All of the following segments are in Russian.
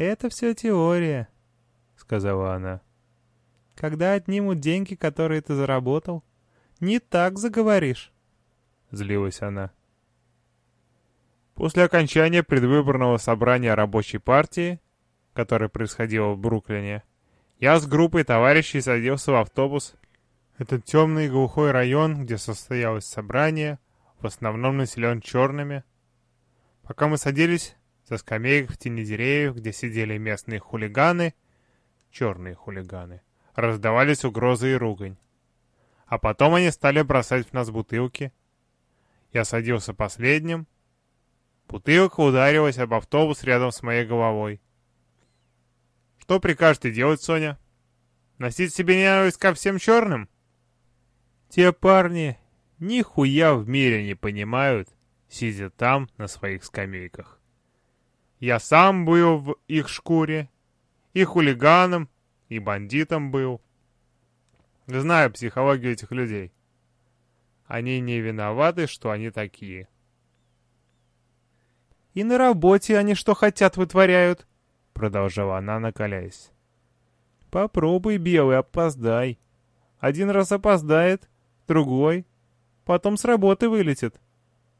«Это все теория», — сказала она. «Когда отнимут деньги, которые ты заработал, не так заговоришь», — злилась она. После окончания предвыборного собрания рабочей партии, которое происходило в Бруклине, я с группой товарищей садился в автобус. Этот темный и глухой район, где состоялось собрание, в основном населен черными. Пока мы садились за скамеек в тени деревьев, где сидели местные хулиганы, черные хулиганы, раздавались угрозы и ругань. А потом они стали бросать в нас бутылки. Я садился последним. Бутылка ударилась об автобус рядом с моей головой. Что прикажете делать, Соня? Носить себе ненависть ко всем черным? Те парни нихуя в мире не понимают, сидя там на своих скамейках. Я сам был в их шкуре, и хулиганом, и бандитом был. Знаю психологию этих людей. Они не виноваты, что они такие. И на работе они что хотят вытворяют продолжала она, накаляясь. «Попробуй, белый, опоздай. Один раз опоздает, другой, потом с работы вылетит.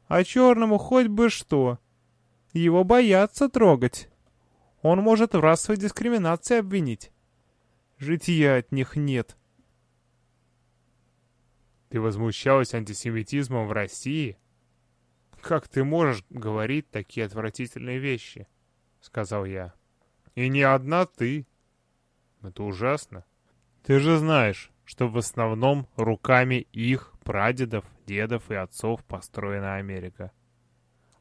А черному хоть бы что. Его боятся трогать. Он может в расовой дискриминации обвинить. Житья от них нет». «Ты возмущалась антисемитизмом в России?» «Как ты можешь говорить такие отвратительные вещи?» — сказал я. И не одна ты. Это ужасно. Ты же знаешь, что в основном руками их прадедов, дедов и отцов построена Америка.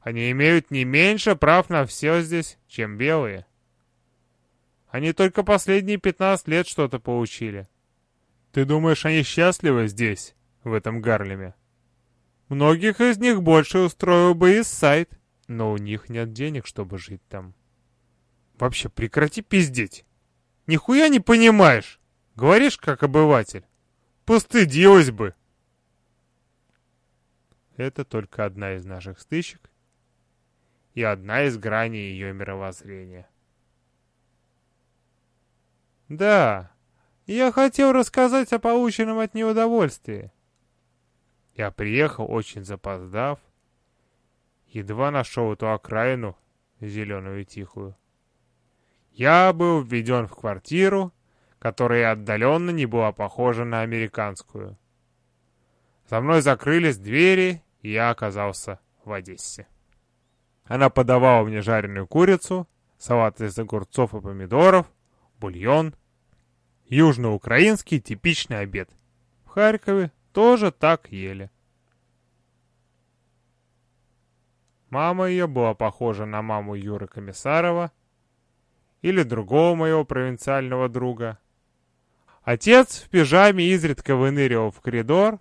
Они имеют не меньше прав на все здесь, чем белые. Они только последние 15 лет что-то получили. Ты думаешь, они счастливы здесь, в этом Гарлеме? Многих из них больше устроил бы и сайт, но у них нет денег, чтобы жить там. Вообще, прекрати пиздеть. Нихуя не понимаешь. Говоришь, как обыватель. Постыдилась бы. Это только одна из наших стычек и одна из граней ее мировоззрения. Да, я хотел рассказать о полученном от нее удовольствии. Я приехал, очень запоздав, едва нашел эту окраину, зеленую и тихую. Я был введен в квартиру, которая отдаленно не была похожа на американскую. За мной закрылись двери, и я оказался в Одессе. Она подавала мне жареную курицу, салат из огурцов и помидоров, бульон. Южноукраинский типичный обед. В Харькове тоже так ели. Мама ее была похожа на маму Юры Комиссарова, или другого моего провинциального друга. Отец в пижаме изредка выныривал в коридор.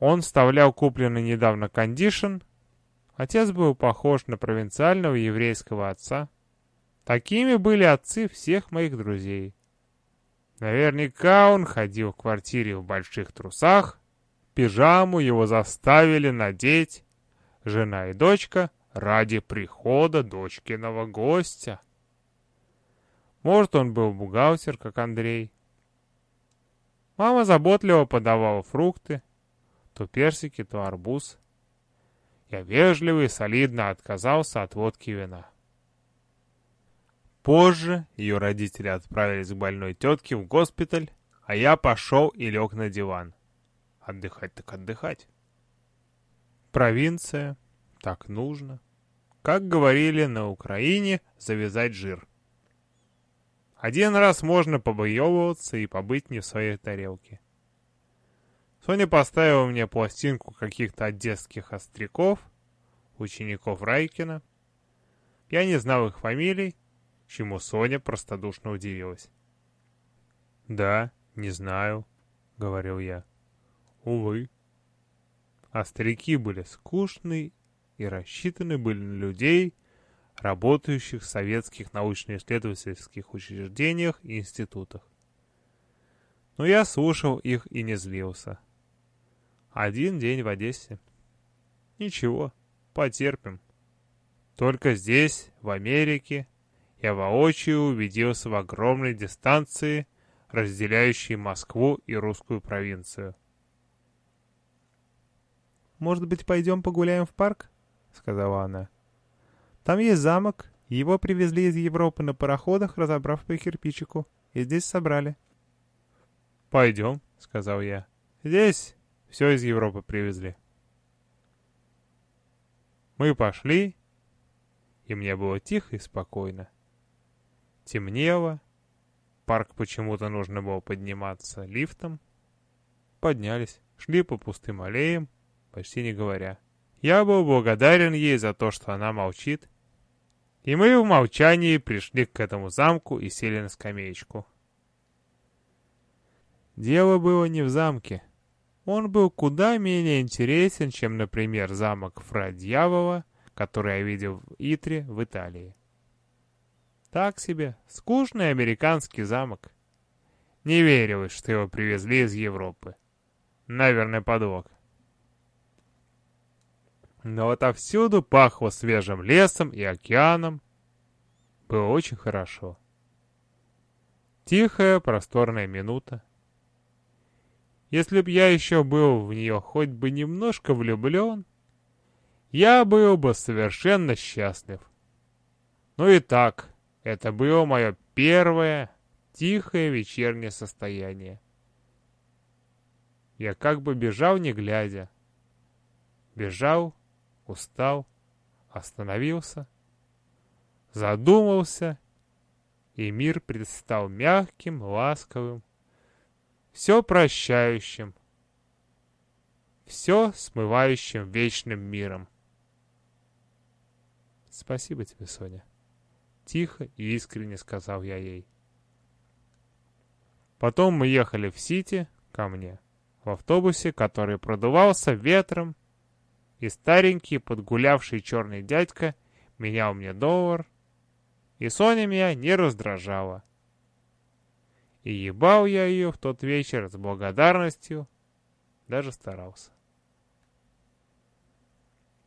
Он вставлял купленный недавно кондишн. Отец был похож на провинциального еврейского отца. Такими были отцы всех моих друзей. Наверняка он ходил в квартире в больших трусах. Пижаму его заставили надеть жена и дочка ради прихода дочкиного гостя. Может, он был бухгалтер, как Андрей. Мама заботливо подавала фрукты, то персики, то арбуз. Я вежливо и солидно отказался от водки и вина. Позже ее родители отправились к больной тетке в госпиталь, а я пошел и лег на диван. Отдыхать так отдыхать. Провинция, так нужно. Как говорили на Украине, завязать жир. Один раз можно побоевываться и побыть не в своей тарелке. Соня поставила мне пластинку каких-то одесских остряков, учеников Райкина. Я не знал их фамилий, чему Соня простодушно удивилась. «Да, не знаю», — говорил я. «Увы». Остряки были скучны и рассчитаны были на людей, работающих в советских научно-исследовательских учреждениях и институтах. Но я слушал их и не злился. Один день в Одессе. Ничего, потерпим. Только здесь, в Америке, я воочию убедился в огромной дистанции, разделяющей Москву и русскую провинцию. «Может быть, пойдем погуляем в парк?» — сказала она. «Там есть замок, его привезли из Европы на пароходах, разобрав по кирпичику, и здесь собрали». «Пойдем», — сказал я. «Здесь все из Европы привезли». Мы пошли, и мне было тихо и спокойно. Темнело, парк почему-то нужно было подниматься лифтом. Поднялись, шли по пустым аллеям, почти не говоря. Я был благодарен ей за то, что она молчит. И мы в молчании пришли к этому замку и сели на скамеечку. Дело было не в замке. Он был куда менее интересен, чем, например, замок Фра Дьявола, который я видел в Итре в Италии. Так себе, скучный американский замок. Не верилось, что его привезли из Европы. Наверное, подлог. Но отовсюду пахло свежим лесом и океаном. Было очень хорошо. Тихая, просторная минута. Если б я еще был в нее хоть бы немножко влюблен, я был бы совершенно счастлив. Ну и так, это было мое первое тихое вечернее состояние. Я как бы бежал, не глядя. Бежал, устал, остановился, задумался, и мир предстал мягким, ласковым, все прощающим, все смывающим вечным миром. Спасибо тебе, Соня. Тихо и искренне сказал я ей. Потом мы ехали в Сити ко мне, в автобусе, который продувался ветром, и старенький подгулявший черный дядька менял мне доллар, и Соня меня не раздражала. И ебал я ее в тот вечер с благодарностью, даже старался.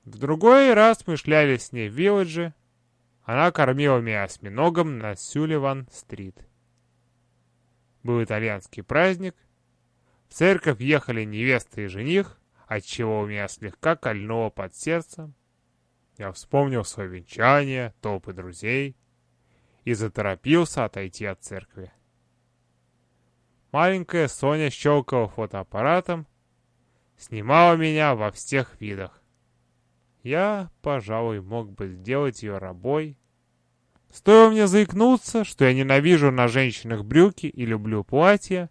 В другой раз мы шляли с ней в Вилледже. Она кормила меня осьминогом на Сюливан-стрит. Был итальянский праздник. В церковь ехали невеста и жених, отчего у меня слегка кольнуло под сердцем. Я вспомнил свое венчание, толпы друзей и заторопился отойти от церкви. Маленькая Соня щелкала фотоаппаратом, снимала меня во всех видах. Я, пожалуй, мог бы сделать ее рабой. Стоило мне заикнуться, что я ненавижу на женщинах брюки и люблю платья.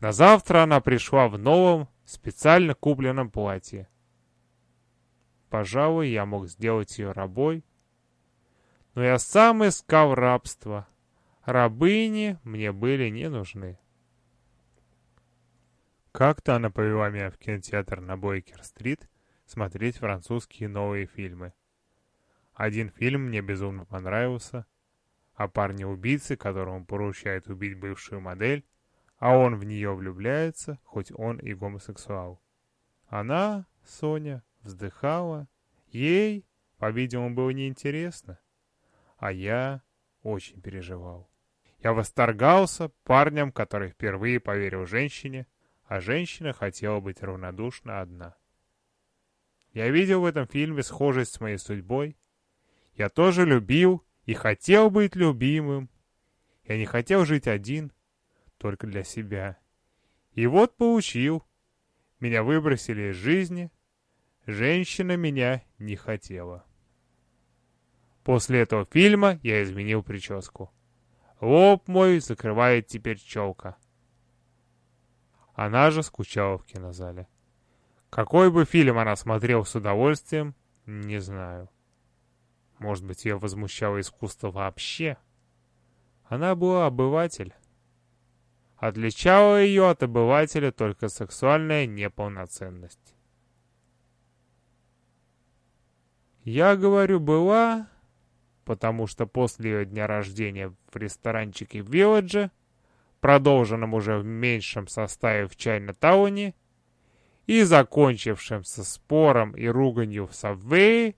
На завтра она пришла в новом, специально купленном платье. Пожалуй, я мог сделать ее рабой. Но я сам искал рабство. Рабыни мне были не нужны. Как-то она повела меня в кинотеатр на Бойкер-стрит смотреть французские новые фильмы. Один фильм мне безумно понравился, о парне-убийце, которому поручает убить бывшую модель, а он в нее влюбляется, хоть он и гомосексуал. Она, Соня, вздыхала. Ей, по-видимому, было неинтересно. А я очень переживал. Я восторгался парнем, который впервые поверил женщине, а женщина хотела быть равнодушна одна. Я видел в этом фильме схожесть с моей судьбой. Я тоже любил и хотел быть любимым. Я не хотел жить один, только для себя. И вот получил. Меня выбросили из жизни. Женщина меня не хотела. После этого фильма я изменил прическу. Лоб мой закрывает теперь челка. Она же скучала в кинозале. Какой бы фильм она смотрела с удовольствием, не знаю. Может быть, ее возмущало искусство вообще? Она была обыватель. Отличала ее от обывателя только сексуальная неполноценность. Я говорю «была», потому что после ее дня рождения в ресторанчике в Вилладже продолженном уже в меньшем составе в Чайна-тауне, и закончившемся спором и руганью в Сабвее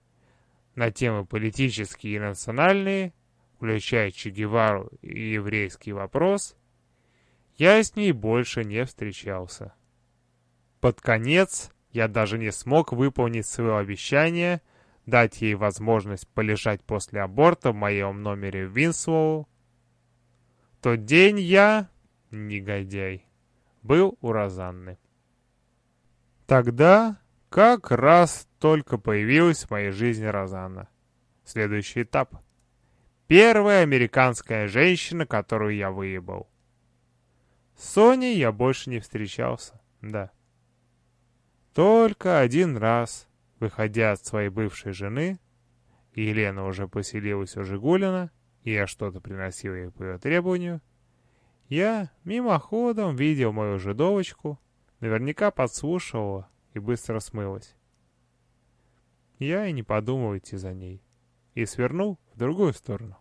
на темы политические и национальные, включая Че Гевару и еврейский вопрос, я с ней больше не встречался. Под конец я даже не смог выполнить свое обещание дать ей возможность полежать после аборта в моем номере в Винслоу. В тот день я, негодяй, был у Розанны. Тогда как раз только появилась в моей жизни Розанна. Следующий этап. Первая американская женщина, которую я выебал. С Соней я больше не встречался, да. Только один раз, выходя от своей бывшей жены, Елена уже поселилась у Жигулина, и я что-то приносил ей по ее требованию, я мимоходом видел мою жидовочку, наверняка подслушивала и быстро смылась. Я и не подумал идти за ней, и свернул в другую сторону.